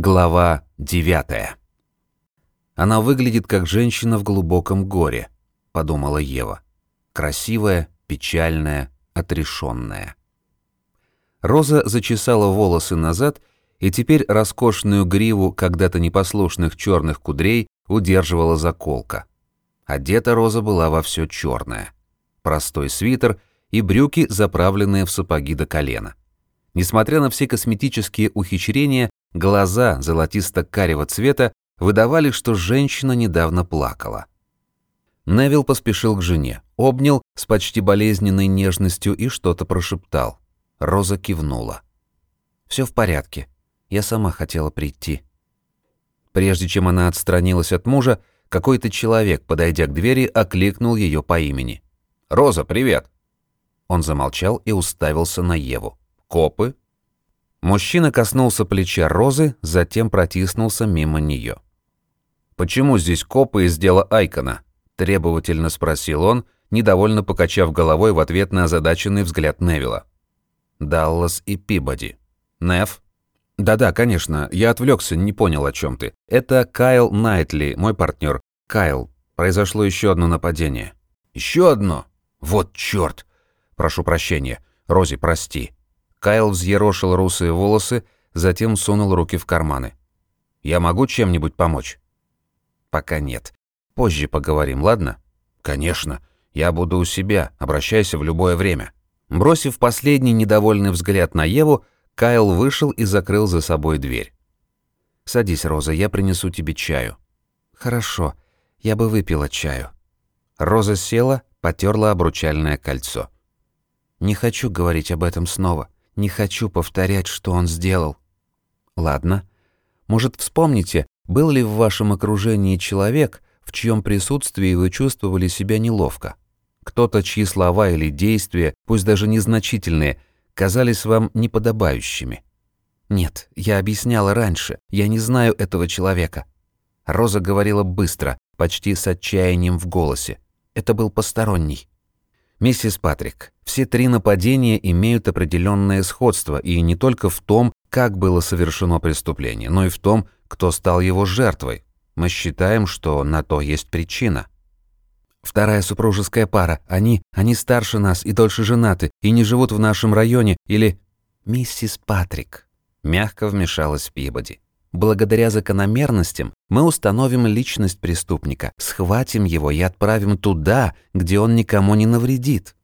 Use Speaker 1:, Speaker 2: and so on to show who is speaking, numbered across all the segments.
Speaker 1: Глава 9. Она выглядит как женщина в глубоком горе, подумала Ева. Красивая, печальная, отрешенная. Роза зачесала волосы назад, и теперь роскошную гриву когда-то непослушных черных кудрей удерживала заколка. Одета Роза была во все черное. Простой свитер и брюки, заправленные в сапоги до колена. Несмотря на все косметические ухищрения, глаза золотисто-карего цвета выдавали, что женщина недавно плакала. Невил поспешил к жене, обнял с почти болезненной нежностью и что-то прошептал. Роза кивнула. Все в порядке. Я сама хотела прийти». Прежде чем она отстранилась от мужа, какой-то человек, подойдя к двери, окликнул ее по имени. «Роза, привет!» Он замолчал и уставился на Еву. «Копы?» Мужчина коснулся плеча Розы, затем протиснулся мимо нее. «Почему здесь копы из дела Айкона?» – требовательно спросил он, недовольно покачав головой в ответ на озадаченный взгляд Невилла. «Даллас и Пибоди. Нев?» «Да-да, конечно, я отвлекся, не понял, о чем ты. Это Кайл Найтли, мой партнер. Кайл, произошло еще одно нападение». «Еще одно? Вот черт! Прошу прощения. Рози, прости». Кайл взъерошил русые волосы, затем сунул руки в карманы. «Я могу чем-нибудь помочь?» «Пока нет. Позже поговорим, ладно?» «Конечно. Я буду у себя. Обращайся в любое время». Бросив последний недовольный взгляд на Еву, Кайл вышел и закрыл за собой дверь. «Садись, Роза, я принесу тебе чаю». «Хорошо, я бы выпила чаю». Роза села, потерла обручальное кольцо. «Не хочу говорить об этом снова. Не хочу повторять, что он сделал». «Ладно. Может, вспомните, был ли в вашем окружении человек, в чьем присутствии вы чувствовали себя неловко? Кто-то, чьи слова или действия, пусть даже незначительные, казались вам неподобающими. Нет, я объясняла раньше, я не знаю этого человека. Роза говорила быстро, почти с отчаянием в голосе. Это был посторонний. Миссис Патрик, все три нападения имеют определенное сходство, и не только в том, как было совершено преступление, но и в том, кто стал его жертвой. Мы считаем, что на то есть причина. Вторая супружеская пара. Они, они старше нас и дольше женаты, и не живут в нашем районе, или... Миссис Патрик. Мягко вмешалась Пибоди. Благодаря закономерностям мы установим личность преступника, схватим его и отправим туда, где он никому не навредит.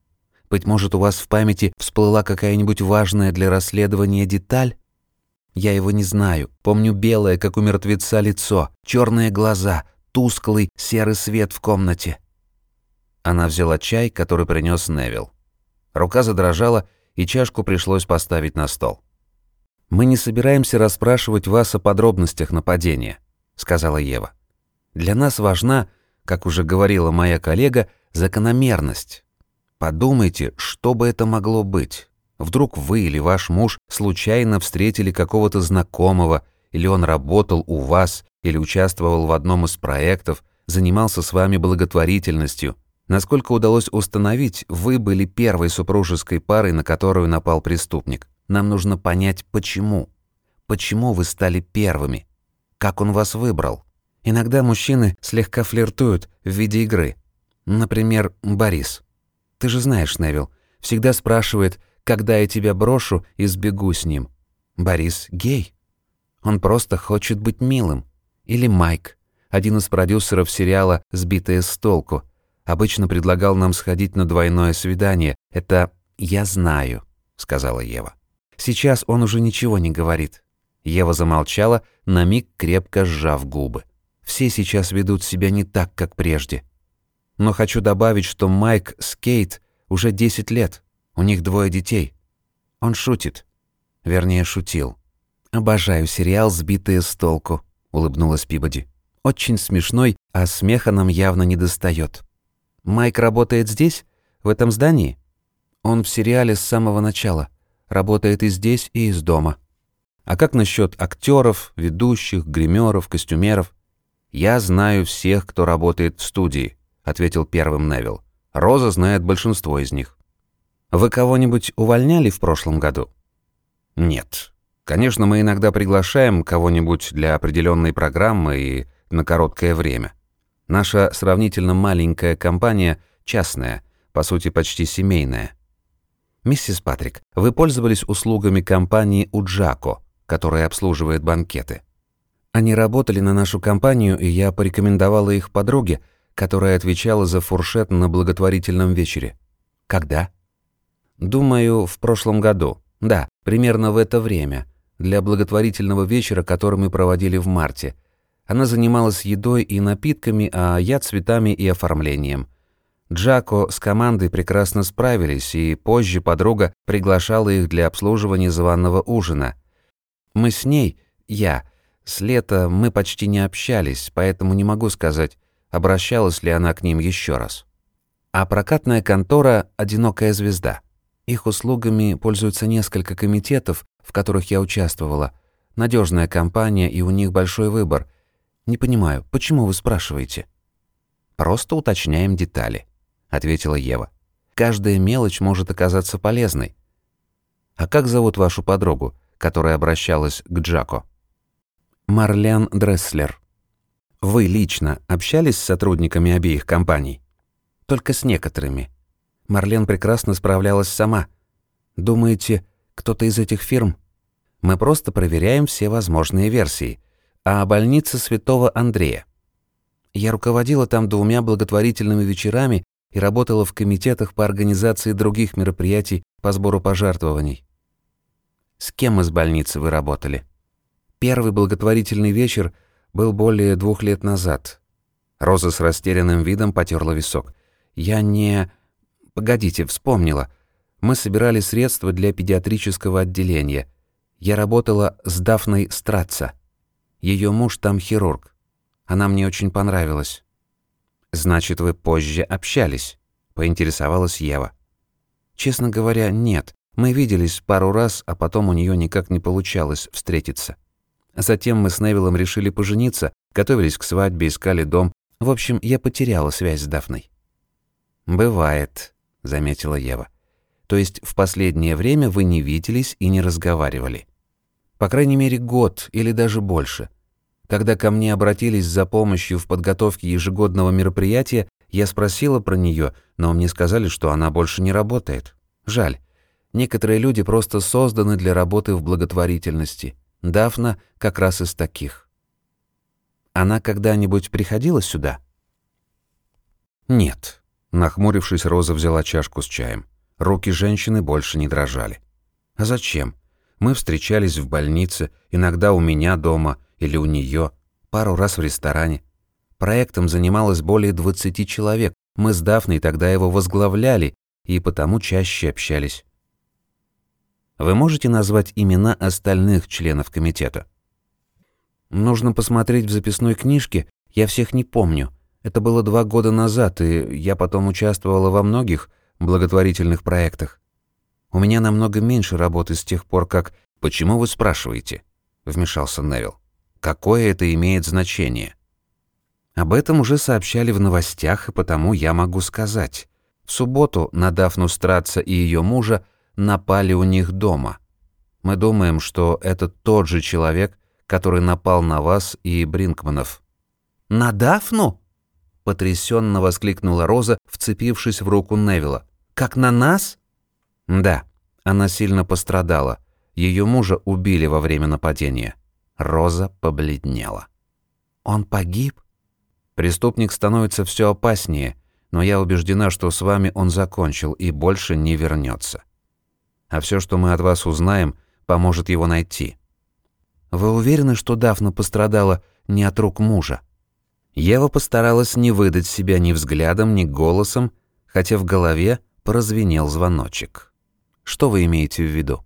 Speaker 1: Быть может, у вас в памяти всплыла какая-нибудь важная для расследования деталь? Я его не знаю. Помню белое, как у мертвеца, лицо, черные глаза, тусклый серый свет в комнате. Она взяла чай, который принес Невил. Рука задрожала, и чашку пришлось поставить на стол. «Мы не собираемся расспрашивать вас о подробностях нападения», — сказала Ева. «Для нас важна, как уже говорила моя коллега, закономерность. Подумайте, что бы это могло быть. Вдруг вы или ваш муж случайно встретили какого-то знакомого, или он работал у вас, или участвовал в одном из проектов, занимался с вами благотворительностью, Насколько удалось установить, вы были первой супружеской парой, на которую напал преступник. Нам нужно понять, почему. Почему вы стали первыми? Как он вас выбрал? Иногда мужчины слегка флиртуют в виде игры. Например, Борис. Ты же знаешь, Невил, всегда спрашивает, когда я тебя брошу и сбегу с ним. Борис гей. Он просто хочет быть милым. Или Майк, один из продюсеров сериала «Сбитые с толку», Обычно предлагал нам сходить на двойное свидание. Это «я знаю», — сказала Ева. Сейчас он уже ничего не говорит. Ева замолчала, на миг крепко сжав губы. Все сейчас ведут себя не так, как прежде. Но хочу добавить, что Майк с Кейт уже 10 лет. У них двое детей. Он шутит. Вернее, шутил. «Обожаю сериал «Сбитые с толку», — улыбнулась Пибоди. «Очень смешной, а смеха нам явно не достает. Майк работает здесь, в этом здании? Он в сериале с самого начала. Работает и здесь, и из дома. А как насчет актеров, ведущих, гримеров, костюмеров? Я знаю всех, кто работает в студии, ответил первым Невил. Роза знает большинство из них. Вы кого-нибудь увольняли в прошлом году? Нет. Конечно, мы иногда приглашаем кого-нибудь для определенной программы и на короткое время. Наша сравнительно маленькая компания частная, по сути почти семейная. Миссис Патрик, вы пользовались услугами компании Уджако, которая обслуживает банкеты. Они работали на нашу компанию, и я порекомендовала их подруге, которая отвечала за фуршет на благотворительном вечере. Когда? Думаю, в прошлом году. Да, примерно в это время, для благотворительного вечера, который мы проводили в марте. Она занималась едой и напитками, а я цветами и оформлением. Джако с командой прекрасно справились, и позже подруга приглашала их для обслуживания званого ужина. Мы с ней, я, с лета мы почти не общались, поэтому не могу сказать, обращалась ли она к ним еще раз. А прокатная контора «Одинокая звезда». Их услугами пользуются несколько комитетов, в которых я участвовала. Надежная компания, и у них большой выбор. Не понимаю, почему вы спрашиваете? Просто уточняем детали, ответила Ева. Каждая мелочь может оказаться полезной. А как зовут вашу подругу, которая обращалась к Джако? Марлен Дресслер. Вы лично общались с сотрудниками обеих компаний? Только с некоторыми. Марлен прекрасно справлялась сама. Думаете, кто-то из этих фирм? Мы просто проверяем все возможные версии. А больница Святого Андрея? Я руководила там двумя благотворительными вечерами и работала в комитетах по организации других мероприятий по сбору пожертвований. С кем из больницы вы работали? Первый благотворительный вечер был более двух лет назад. Роза с растерянным видом потерла висок. Я не... Погодите, вспомнила. Мы собирали средства для педиатрического отделения. Я работала с Дафной Стратца. Ее муж там хирург. Она мне очень понравилась. Значит, вы позже общались? Поинтересовалась Ева. Честно говоря, нет. Мы виделись пару раз, а потом у нее никак не получалось встретиться. Затем мы с Невилом решили пожениться, готовились к свадьбе, искали дом. В общем, я потеряла связь с Дафной. «Бывает», заметила Ева. То есть в последнее время вы не виделись и не разговаривали. По крайней мере, год или даже больше. Когда ко мне обратились за помощью в подготовке ежегодного мероприятия, я спросила про нее, но мне сказали, что она больше не работает. Жаль. Некоторые люди просто созданы для работы в благотворительности. Дафна как раз из таких. Она когда-нибудь приходила сюда? Нет. Нахмурившись, Роза взяла чашку с чаем. Руки женщины больше не дрожали. А зачем? Мы встречались в больнице, иногда у меня дома или у нее, пару раз в ресторане. Проектом занималось более 20 человек. Мы с Дафной тогда его возглавляли и потому чаще общались. Вы можете назвать имена остальных членов комитета? Нужно посмотреть в записной книжке, я всех не помню. Это было два года назад, и я потом участвовала во многих благотворительных проектах. У меня намного меньше работы с тех пор, как... «Почему вы спрашиваете?» — вмешался Невил. «Какое это имеет значение?» Об этом уже сообщали в новостях, и потому я могу сказать. В субботу на Дафну Страца и ее мужа напали у них дома. Мы думаем, что это тот же человек, который напал на вас и Бринкманов. «На Дафну?» потрясенно воскликнула Роза, вцепившись в руку Невилла. Как на нас? Да, она сильно пострадала. Ее мужа убили во время нападения. Роза побледнела. Он погиб? Преступник становится все опаснее, но я убеждена, что с вами он закончил и больше не вернется. А все, что мы от вас узнаем, поможет его найти. Вы уверены, что Дафна пострадала не от рук мужа? Ева постаралась не выдать себя ни взглядом, ни голосом, хотя в голове прозвенел звоночек. Что вы имеете в виду?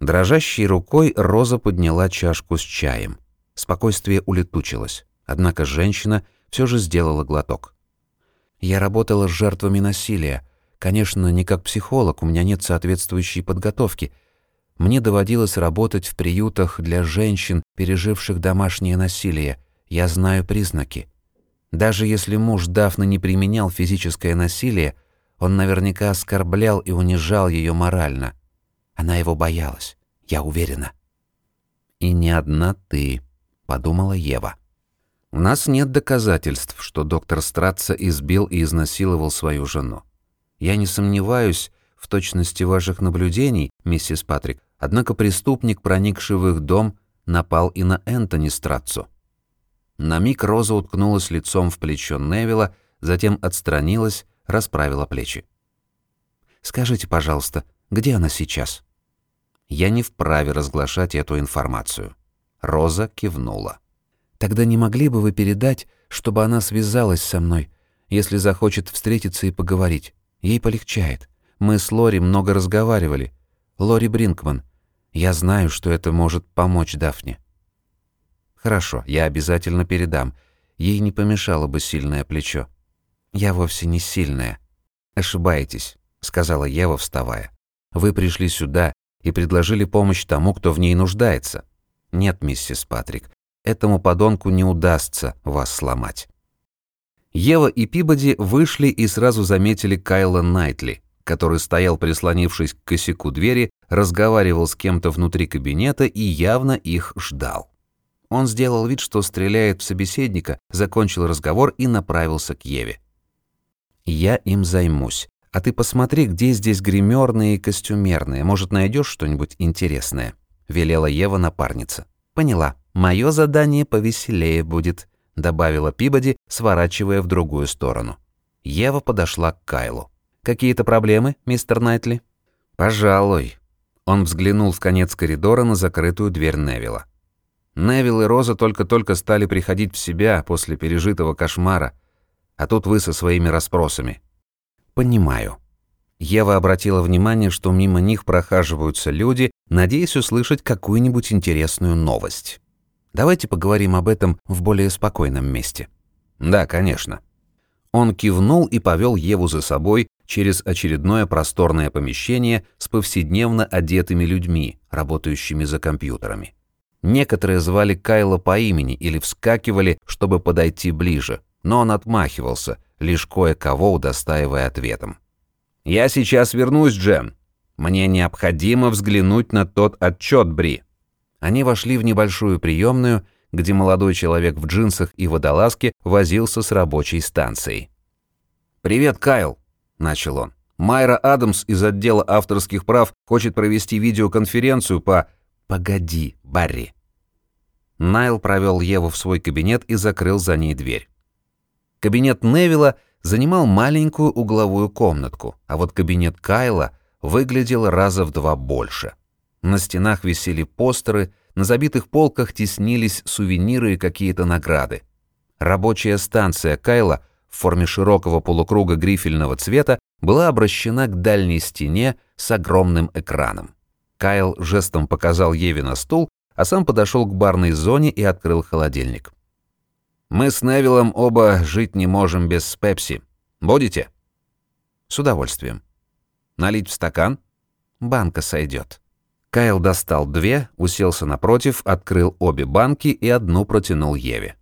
Speaker 1: Дрожащей рукой Роза подняла чашку с чаем. Спокойствие улетучилось, однако женщина все же сделала глоток. Я работала с жертвами насилия. Конечно, не как психолог, у меня нет соответствующей подготовки. Мне доводилось работать в приютах для женщин, переживших домашнее насилие – я знаю признаки. Даже если муж Дафны не применял физическое насилие, он наверняка оскорблял и унижал ее морально. Она его боялась, я уверена. «И не одна ты», — подумала Ева. «У нас нет доказательств, что доктор Стратца избил и изнасиловал свою жену. Я не сомневаюсь в точности ваших наблюдений, миссис Патрик, однако преступник, проникший в их дом, напал и на Энтони Стратцу». На миг Роза уткнулась лицом в плечо Невилла, затем отстранилась, расправила плечи. «Скажите, пожалуйста, где она сейчас?» Я не вправе разглашать эту информацию. Роза кивнула. Тогда не могли бы вы передать, чтобы она связалась со мной, если захочет встретиться и поговорить? Ей полегчает. Мы с Лори много разговаривали. Лори Бринкман. Я знаю, что это может помочь Дафне. Хорошо, я обязательно передам. Ей не помешало бы сильное плечо. Я вовсе не сильная. Ошибаетесь, сказала Ева, вставая. Вы пришли сюда и предложили помощь тому, кто в ней нуждается. Нет, миссис Патрик, этому подонку не удастся вас сломать. Ева и Пибоди вышли и сразу заметили Кайла Найтли, который стоял, прислонившись к косяку двери, разговаривал с кем-то внутри кабинета и явно их ждал. Он сделал вид, что стреляет в собеседника, закончил разговор и направился к Еве. «Я им займусь. А ты посмотри, где здесь гримерные и костюмерные. Может, найдешь что-нибудь интересное?» — велела Ева напарница. «Поняла. Мое задание повеселее будет», — добавила Пибоди, сворачивая в другую сторону. Ева подошла к Кайлу. «Какие-то проблемы, мистер Найтли?» «Пожалуй». Он взглянул в конец коридора на закрытую дверь Невилла. Невилл и Роза только-только стали приходить в себя после пережитого кошмара, а тут вы со своими расспросами. Понимаю. Ева обратила внимание, что мимо них прохаживаются люди, надеясь услышать какую-нибудь интересную новость. Давайте поговорим об этом в более спокойном месте. Да, конечно. Он кивнул и повел Еву за собой через очередное просторное помещение с повседневно одетыми людьми, работающими за компьютерами. Некоторые звали Кайла по имени или вскакивали, чтобы подойти ближе, но он отмахивался, лишь кое-кого удостаивая ответом. «Я сейчас вернусь, Джен. Мне необходимо взглянуть на тот отчет, Бри». Они вошли в небольшую приемную, где молодой человек в джинсах и водолазке возился с рабочей станцией. «Привет, Кайл», — начал он. «Майра Адамс из отдела авторских прав хочет провести видеоконференцию по «Погоди, Барри». Найл провел Еву в свой кабинет и закрыл за ней дверь. Кабинет Невилла занимал маленькую угловую комнатку, а вот кабинет Кайла выглядел раза в два больше. На стенах висели постеры, на забитых полках теснились сувениры и какие-то награды. Рабочая станция Кайла в форме широкого полукруга грифельного цвета была обращена к дальней стене с огромным экраном. Кайл жестом показал Еве на стул, а сам подошел к барной зоне и открыл холодильник. «Мы с Невилом оба жить не можем без пепси. Будете?» «С удовольствием». «Налить в стакан?» «Банка сойдет». Кайл достал две, уселся напротив, открыл обе банки и одну протянул Еве.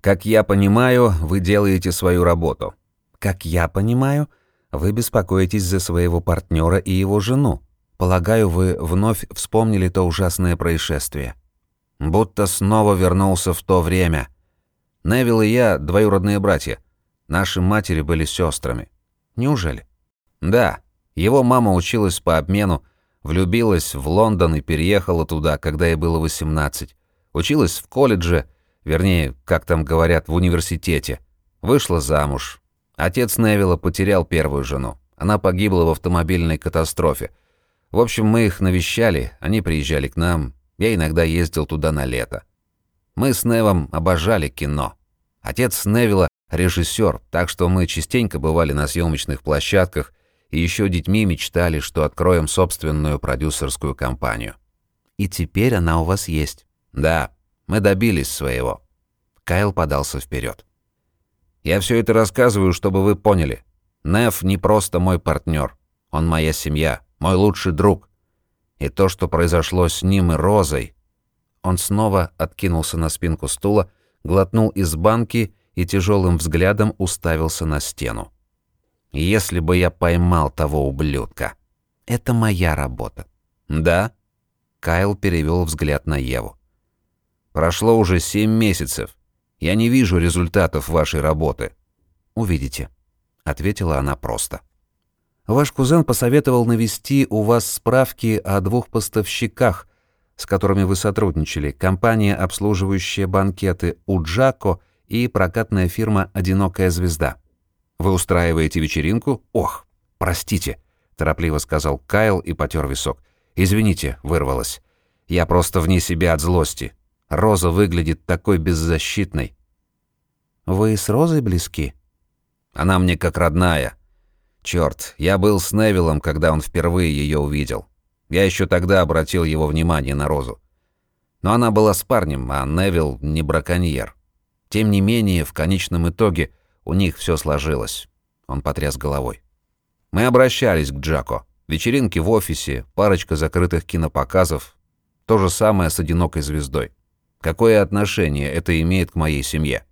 Speaker 1: «Как я понимаю, вы делаете свою работу». «Как я понимаю, вы беспокоитесь за своего партнера и его жену», Полагаю, вы вновь вспомнили то ужасное происшествие. Будто снова вернулся в то время. Невил и я двоюродные братья. Наши матери были сестрами. Неужели? Да. Его мама училась по обмену, влюбилась в Лондон и переехала туда, когда ей было 18. Училась в колледже, вернее, как там говорят, в университете. Вышла замуж. Отец Невилла потерял первую жену. Она погибла в автомобильной катастрофе. В общем, мы их навещали, они приезжали к нам, я иногда ездил туда на лето. Мы с Невом обожали кино. Отец Невилла — режиссер, так что мы частенько бывали на съемочных площадках и еще детьми мечтали, что откроем собственную продюсерскую компанию. И теперь она у вас есть. Да, мы добились своего. Кайл подался вперед. Я все это рассказываю, чтобы вы поняли. Нев не просто мой партнер, он моя семья мой лучший друг. И то, что произошло с ним и Розой... Он снова откинулся на спинку стула, глотнул из банки и тяжелым взглядом уставился на стену. «Если бы я поймал того ублюдка. Это моя работа». «Да?» Кайл перевел взгляд на Еву. Прошло уже семь месяцев. Я не вижу результатов вашей работы».
Speaker 2: «Увидите», — ответила она просто. «Ваш кузен посоветовал навести у вас справки о двух поставщиках, с которыми вы сотрудничали, компания, обслуживающая банкеты «Уджако» и прокатная фирма «Одинокая звезда».
Speaker 1: Вы устраиваете вечеринку? Ох, простите, торопливо сказал Кайл и потер висок. Извините, вырвалось. Я просто вне себя от злости. Роза выглядит такой беззащитной.
Speaker 2: Вы с Розой близки?
Speaker 1: Она мне как родная. Черт, я был с Невилом, когда он впервые ее увидел. Я еще тогда обратил его внимание на Розу. Но она была с парнем, а Невил не браконьер. Тем не менее, в конечном итоге у них все сложилось. Он потряс головой. Мы обращались к Джако. Вечеринки в офисе, парочка закрытых кинопоказов. То же самое с «Одинокой звездой». Какое отношение это имеет к моей семье?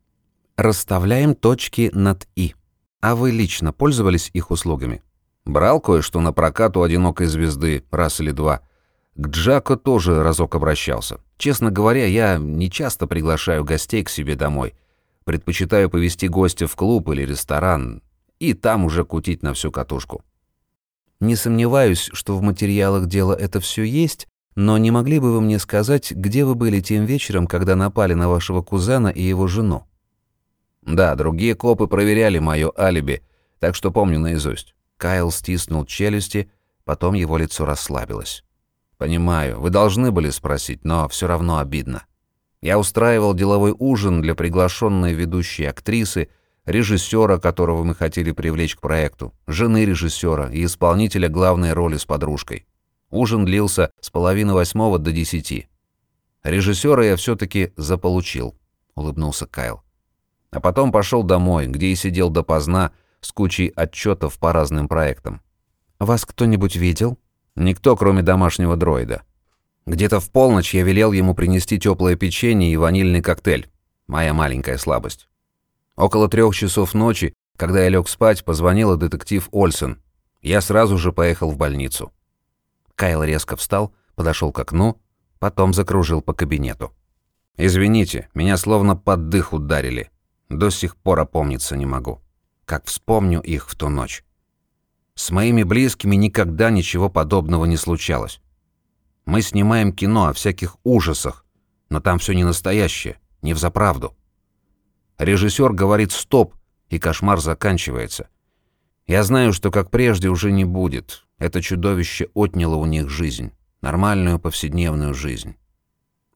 Speaker 2: Расставляем точки над «и». А вы лично пользовались их услугами?
Speaker 1: Брал кое-что на прокат у «Одинокой звезды» раз или два. К Джако тоже разок обращался. Честно говоря, я не часто приглашаю гостей к себе домой – Предпочитаю повести гостя в клуб или ресторан и там уже кутить на всю катушку.
Speaker 2: Не сомневаюсь, что в материалах дела это все есть, но не могли бы вы мне сказать, где вы были тем вечером, когда напали на вашего кузена и его жену?
Speaker 1: Да, другие копы проверяли мое алиби, так что помню наизусть.
Speaker 2: Кайл стиснул челюсти, потом его лицо расслабилось.
Speaker 1: Понимаю, вы должны были спросить, но все равно обидно. Я устраивал деловой ужин для приглашенной ведущей актрисы, режиссера, которого мы хотели привлечь к проекту, жены режиссера и исполнителя главной роли с подружкой. Ужин длился с половины восьмого до десяти. Режиссера я все-таки заполучил, улыбнулся Кайл. А потом пошел домой, где и сидел допоздна с кучей отчетов по разным проектам.
Speaker 2: «Вас кто-нибудь видел?»
Speaker 1: «Никто, кроме домашнего дроида. Где-то в полночь я велел ему принести теплое печенье и ванильный коктейль. Моя маленькая слабость. Около трех часов ночи, когда я лег спать, позвонила детектив Ольсен. Я сразу же поехал в больницу.
Speaker 2: Кайл резко встал, подошел к окну, потом закружил по кабинету.
Speaker 1: «Извините, меня словно под дых ударили. До сих пор опомниться не могу. Как вспомню их в ту ночь. С моими близкими никогда ничего подобного не случалось. Мы снимаем кино о всяких ужасах, но там все не настоящее, не взаправду. Режиссер говорит «стоп», и кошмар заканчивается. Я знаю, что как прежде уже не будет. Это чудовище отняло у них жизнь, нормальную повседневную жизнь.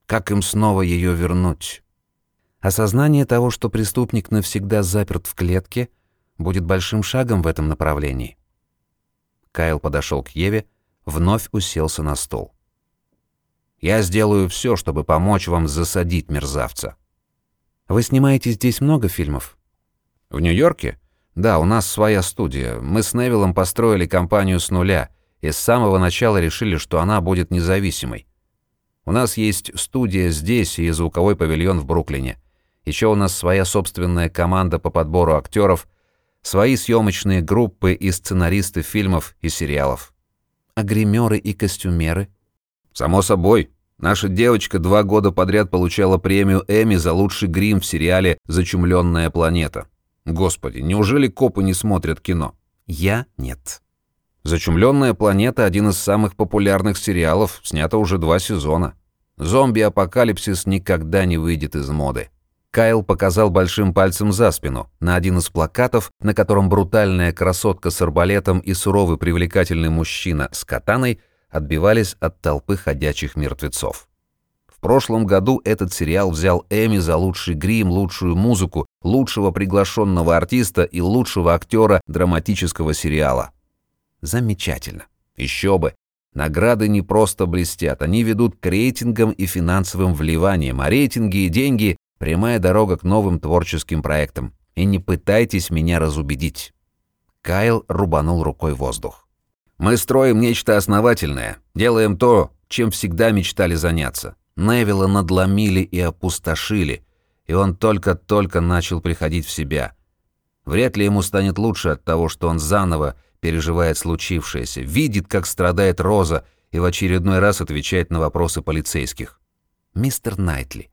Speaker 1: Как им снова ее вернуть?
Speaker 2: Осознание того, что преступник навсегда заперт в клетке, будет большим шагом в этом направлении. Кайл подошел к Еве, вновь уселся на стол. Я сделаю все, чтобы помочь вам засадить мерзавца. Вы снимаете здесь много фильмов?
Speaker 1: В Нью-Йорке? Да, у нас своя студия. Мы с Невиллом построили компанию с нуля и с самого начала решили, что она будет независимой. У нас есть студия здесь и звуковой павильон в Бруклине. Еще у нас своя собственная команда по подбору актеров, свои съемочные группы и сценаристы фильмов и сериалов.
Speaker 2: А гримеры и костюмеры –
Speaker 1: Само собой. Наша девочка два года подряд получала премию Эми за лучший грим в сериале «Зачумленная планета». Господи, неужели копы не смотрят кино?
Speaker 2: Я нет.
Speaker 1: «Зачумленная планета» — один из самых популярных сериалов, снято уже два сезона. Зомби-апокалипсис никогда не выйдет из моды. Кайл показал большим пальцем за спину, на один из плакатов, на котором брутальная красотка с арбалетом и суровый привлекательный мужчина с катаной отбивались от толпы ходячих мертвецов. В прошлом году этот сериал взял Эми за лучший грим, лучшую музыку, лучшего приглашенного артиста и лучшего актера драматического сериала. Замечательно. Еще бы. Награды не просто блестят, они ведут к рейтингам и финансовым вливаниям, а рейтинги и деньги – прямая дорога к новым творческим проектам. И не пытайтесь меня разубедить. Кайл рубанул рукой воздух. Мы строим нечто основательное, делаем то, чем всегда мечтали заняться. Невилла надломили и опустошили, и он только-только начал приходить в себя. Вряд ли ему станет лучше от того, что он заново переживает случившееся, видит, как страдает Роза, и в очередной раз отвечает на вопросы полицейских.
Speaker 2: «Мистер Найтли,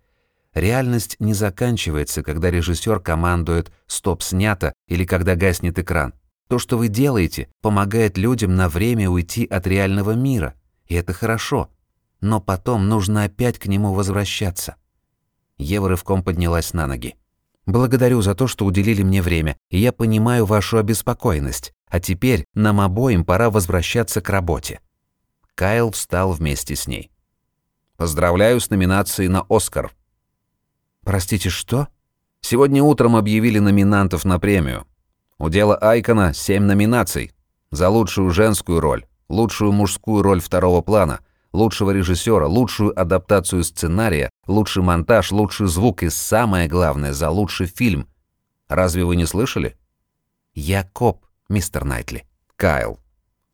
Speaker 2: Реальность не заканчивается, когда режиссер командует «стоп, снято» или когда гаснет экран. То, что вы делаете, помогает людям на время уйти от реального мира, и это хорошо. Но потом нужно опять к нему возвращаться. Ева рывком поднялась на ноги. «Благодарю за то, что уделили мне время, и я понимаю вашу обеспокоенность. А теперь нам обоим пора возвращаться к работе». Кайл встал вместе с ней. «Поздравляю с номинацией на «Оскар».
Speaker 1: «Простите, что?»
Speaker 2: «Сегодня утром объявили номинантов на премию. У дела Айкона семь номинаций. За лучшую женскую роль, лучшую мужскую роль второго плана, лучшего режиссера, лучшую адаптацию сценария, лучший монтаж, лучший звук и самое главное, за лучший фильм. Разве вы не слышали?
Speaker 1: Я коп, мистер Найтли.
Speaker 2: Кайл.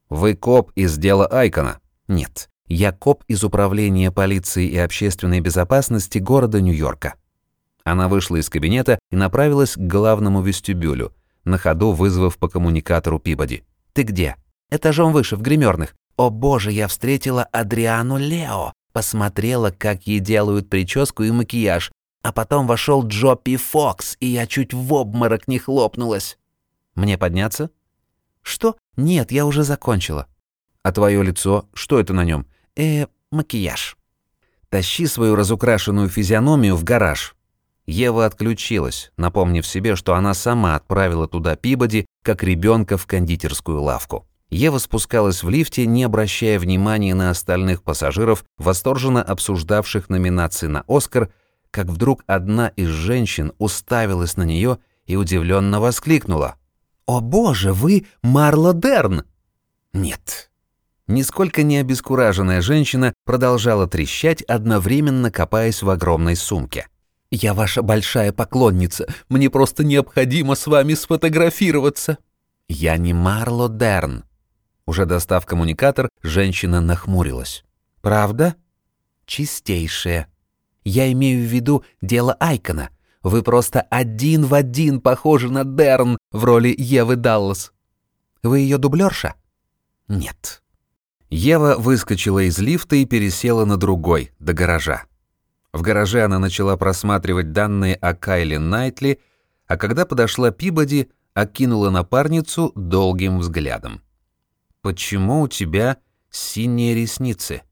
Speaker 2: Вы коп из дела Айкона?
Speaker 1: Нет. Я коп из Управления полиции и общественной безопасности города Нью-Йорка.
Speaker 2: Она вышла из кабинета и направилась к главному вестибюлю, на ходу вызвав по коммуникатору Пибоди.
Speaker 1: «Ты где?» «Этажом выше, в гримерных. О боже, я встретила Адриану Лео. Посмотрела, как ей делают прическу и макияж. А потом вошел Джоппи Фокс, и я чуть в обморок не хлопнулась.
Speaker 2: Мне подняться?
Speaker 1: Что? Нет, я уже закончила.
Speaker 2: А твое лицо, что это на нем?
Speaker 1: Э, макияж.
Speaker 2: Тащи свою разукрашенную физиономию в гараж. Ева отключилась, напомнив себе, что она сама отправила туда Пибоди, как ребенка в кондитерскую лавку. Ева спускалась в лифте, не обращая внимания на остальных пассажиров, восторженно обсуждавших номинации на «Оскар», как вдруг одна из женщин уставилась на нее и удивленно воскликнула.
Speaker 1: «О боже, вы Марла Дерн!»
Speaker 2: «Нет». Нисколько не обескураженная женщина продолжала трещать, одновременно копаясь в огромной сумке.
Speaker 1: «Я ваша большая поклонница. Мне просто необходимо с вами сфотографироваться».
Speaker 2: «Я не Марло Дерн», уже достав коммуникатор, женщина нахмурилась.
Speaker 1: «Правда?»
Speaker 2: «Чистейшее».
Speaker 1: «Я имею в виду дело Айкона. Вы просто один в один похожи на Дерн в роли Евы Даллас. Вы ее дублерша?»
Speaker 2: «Нет». Ева выскочила из лифта и пересела на другой, до гаража. В гараже она начала просматривать данные о Кайле Найтли, а когда подошла Пибоди, окинула напарницу долгим взглядом. «Почему у тебя синие ресницы?»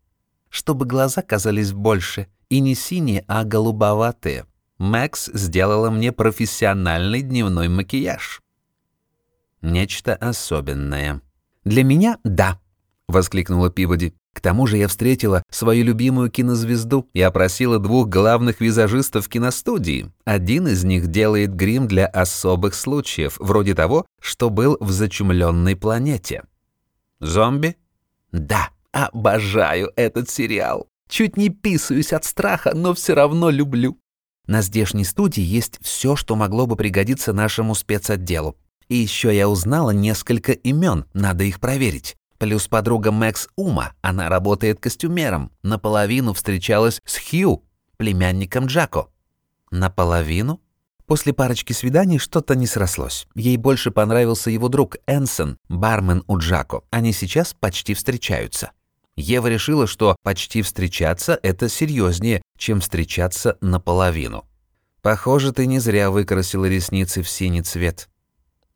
Speaker 1: «Чтобы глаза казались больше, и не синие, а голубоватые. Мэкс сделала мне профессиональный дневной макияж».
Speaker 2: «Нечто особенное».
Speaker 1: «Для меня — да», — воскликнула Пиводи.
Speaker 2: К тому же я встретила свою любимую кинозвезду и опросила двух главных визажистов киностудии. Один из них делает грим для особых случаев, вроде того, что был в зачумленной планете. Зомби?
Speaker 1: Да, обожаю этот сериал. Чуть не писаюсь от страха, но все равно люблю. На здешней студии есть все, что могло бы пригодиться нашему спецотделу. И еще я узнала несколько имен, надо их проверить. Плюс подруга Мэкс Ума, она работает костюмером, наполовину встречалась с Хью, племянником Джако.
Speaker 2: Наполовину?
Speaker 1: После парочки свиданий что-то не срослось. Ей больше понравился его друг Энсон, бармен у Джако. Они сейчас почти встречаются.
Speaker 2: Ева решила, что почти встречаться — это серьезнее, чем встречаться наполовину. Похоже, ты не зря выкрасила ресницы в синий цвет.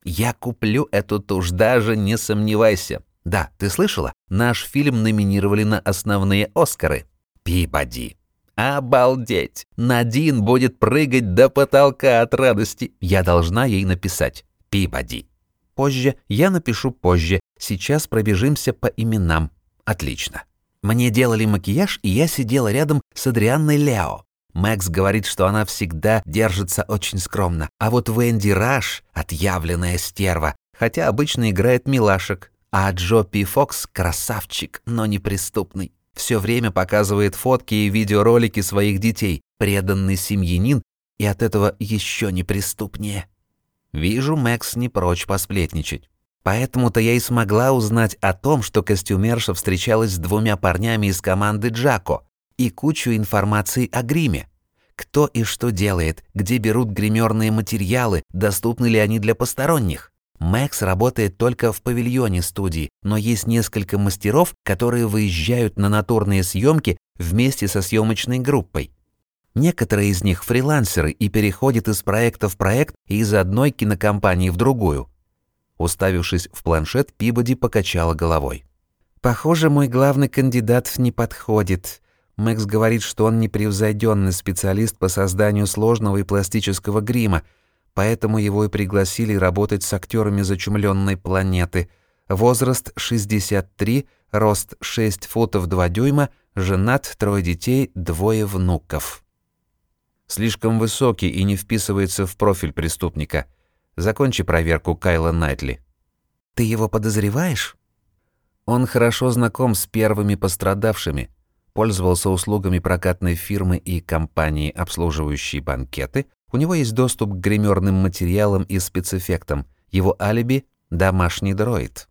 Speaker 1: Я куплю эту тушь, даже не сомневайся. Да, ты слышала? Наш фильм номинировали на основные Оскары. Пибоди. Обалдеть! Надин будет прыгать до потолка от радости. Я должна ей написать. Пибоди. Позже, я напишу позже. Сейчас пробежимся по именам. Отлично. Мне делали макияж, и я сидела рядом с Адрианной Лео. Мэкс говорит, что она всегда держится очень скромно. А вот Венди Раш — отъявленная стерва, хотя обычно играет милашек. А Джо Пи Фокс — красавчик, но неприступный все время показывает фотки и видеоролики своих детей, преданный семьянин и от этого еще неприступнее. Вижу, Мэкс не прочь посплетничать. Поэтому-то я и смогла узнать о том, что костюмерша встречалась с двумя парнями из команды Джако и кучу информации о гриме. Кто и что делает, где берут гримерные материалы, доступны ли они для посторонних. Мэкс работает только в павильоне студии, но есть несколько мастеров, которые выезжают на натурные съемки вместе со съемочной группой.
Speaker 2: Некоторые из них фрилансеры и переходят из проекта в проект и из одной кинокомпании в другую. Уставившись в планшет, Пибоди покачала головой. «Похоже, мой главный кандидат не подходит. Мэкс говорит, что он непревзойденный специалист по созданию сложного и пластического грима, поэтому его и пригласили работать с актерами зачумленной планеты. Возраст 63, рост 6 футов 2 дюйма, женат, трое детей, двое внуков. Слишком высокий и не вписывается в профиль преступника. Закончи проверку Кайла Найтли. Ты его подозреваешь? Он хорошо знаком с первыми пострадавшими, пользовался услугами прокатной фирмы и компании, обслуживающей банкеты, у него есть доступ к гримерным материалам и спецэффектам. Его алиби — домашний дроид.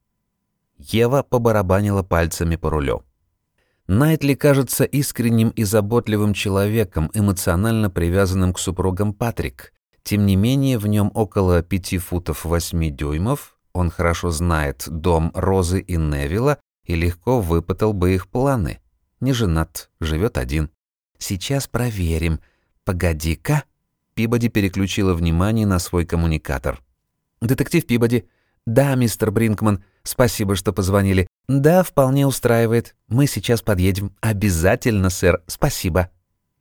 Speaker 2: Ева побарабанила пальцами по рулю. Найтли кажется искренним и заботливым человеком, эмоционально привязанным к супругам Патрик. Тем не менее, в нем около 5 футов 8 дюймов, он хорошо знает дом Розы и Невилла и легко выпытал бы их планы. Не женат, живет один. Сейчас проверим. Погоди-ка. Пибоди переключила внимание на свой коммуникатор. «Детектив Пибоди». «Да, мистер Бринкман, спасибо, что позвонили». «Да, вполне устраивает. Мы сейчас подъедем». «Обязательно, сэр, спасибо».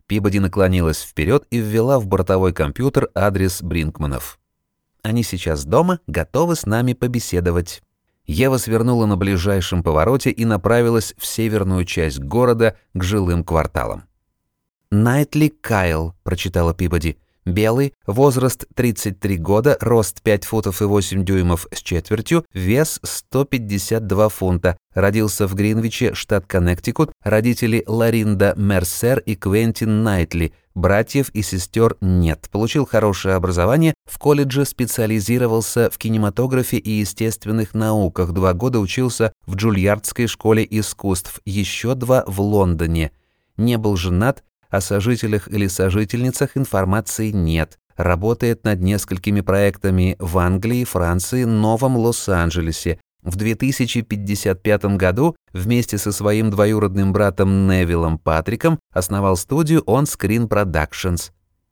Speaker 2: Пибоди наклонилась вперед и ввела в бортовой компьютер адрес Бринкманов. «Они сейчас дома, готовы с нами побеседовать». Ева свернула на ближайшем повороте и направилась в северную часть города к жилым кварталам. «Найтли Кайл», — прочитала Пибоди. Белый, возраст 33 года, рост 5 футов и 8 дюймов с четвертью, вес 152 фунта. Родился в Гринвиче, штат Коннектикут. Родители Ларинда Мерсер и Квентин Найтли. Братьев и сестер нет. Получил хорошее образование. В колледже специализировался в кинематографе и естественных науках. Два года учился в Джульярдской школе искусств. Еще два в Лондоне. Не был женат, о сожителях или сожительницах информации нет. Работает над несколькими проектами в Англии, Франции, Новом Лос-Анджелесе. В 2055 году вместе со своим двоюродным братом Невиллом Патриком основал студию On Screen Productions.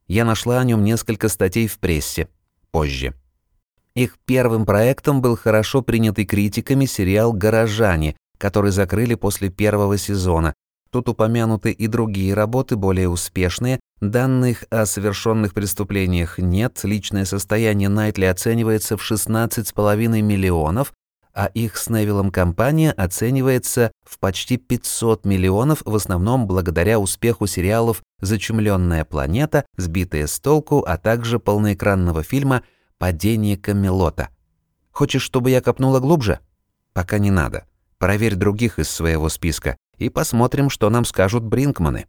Speaker 2: Я нашла о нем несколько статей в прессе. Позже. Их первым проектом был хорошо принятый критиками сериал «Горожане», который закрыли после первого сезона, Тут упомянуты и другие работы, более успешные. Данных о совершенных преступлениях нет. Личное состояние Найтли оценивается в 16,5 миллионов, а их с Невиллом компания оценивается в почти 500 миллионов, в основном благодаря успеху сериалов «Зачумленная планета», «Сбитая с толку», а также полноэкранного фильма «Падение Камелота». Хочешь, чтобы я копнула глубже? Пока не надо. Проверь других из своего списка и посмотрим, что нам скажут Бринкманы.